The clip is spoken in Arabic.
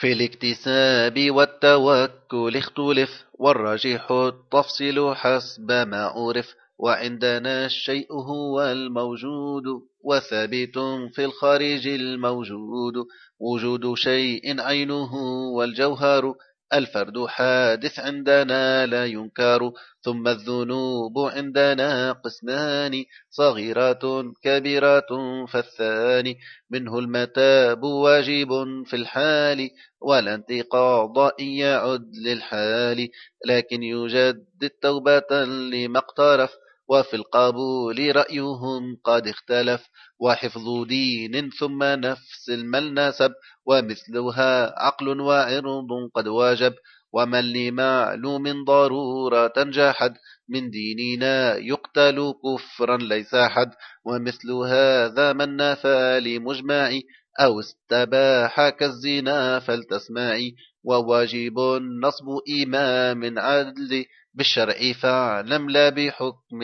في الاكتساب والتوكل اختلف والراجح التفصيل حسب ما عرف وعندنا الشيء هو الموجود وثابت في الخارج الموجود. وجود شيء عينه والجوهر الفرد حادث عندنا لا ينكر ثم الذنوب عندنا قسمان صغيرات كبيرات فالثاني منه المتاب واجب في الحال ولا انتقاض إن يعد للحال لكن يجدد توبة لما اقترف. وفي القبول رأيهم قد اختلف وحفظ دين ثم نفس الملنسب ومثلها عقل وعرض قد واجب ومن لمعلوم ضرورة جحد من ديننا يقتل كفرا ليس حد ومثل هذا من نفى لمجمع أو استباح كالزنا فلتسمعي وواجب نصب إمام عدل بالشرع فاعلم لا بحكم